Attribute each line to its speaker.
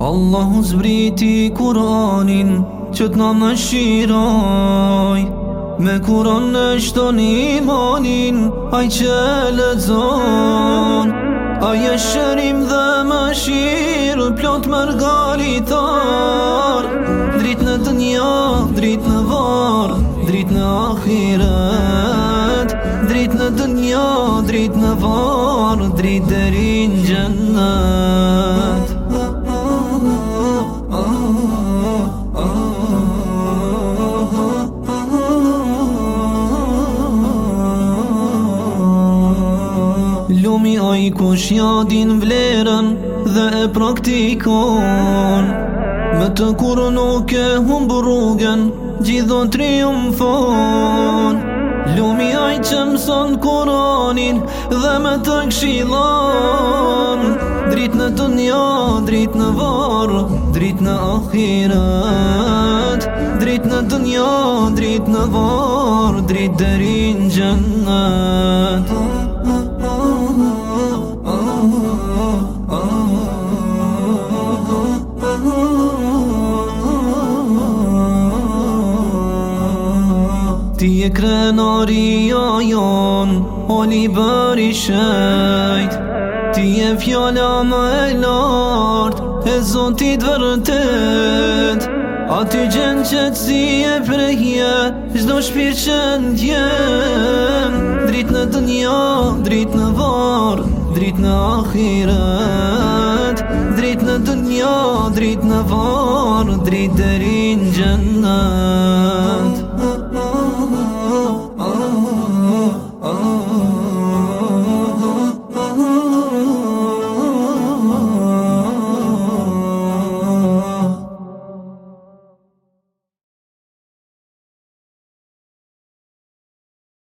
Speaker 1: Allahu zbriti Kur'anin që t'na më shiroj Me Kur'an në shton imanin aj që lezon Aj e shërim dhe më shirë plot mërgalitar Drit në të një, drit në varë, drit në ahiret Drit në të një, drit në varë, drit dërin gjennet lumi a kush ja din vlerën dhe e praktikon Me të kur nuk e hum burugen, gjithon triumfon Lumi a që mësën kuronin dhe me të kshilon Drit në të nja, drit në varë, drit në ahiret Drit në të nja, drit në varë, drit dërin gjënët Ti e krenari a jon, o liber i shajt Ti e fjalla më e lart, e zotit vërtet A ty gjenë të zi e prehje, zdo shpirë që ndjen Drit në dënja, drit në varë, drit në ahiret Drit në dënja, drit në varë, drit dërin gjenët.